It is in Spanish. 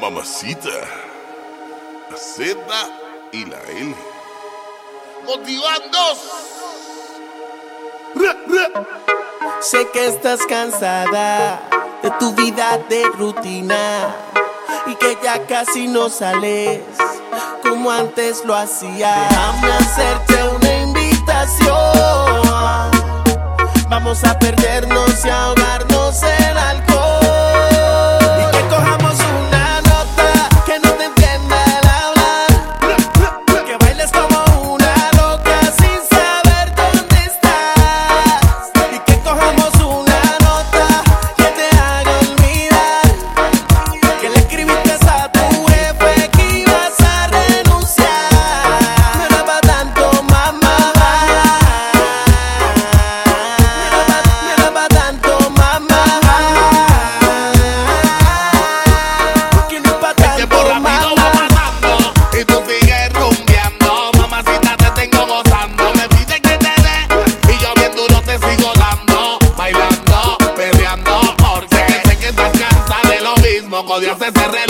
Mamacita, la Z y la L. Motivandos. Re, re. Sé que estás cansada de tu vida de rutina y que ya casi no sales como antes lo hacía. Déjame hacerte un odio se cerre